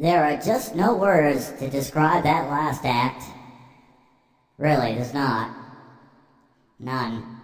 There are just no words to describe that last act. Really, there's not. None.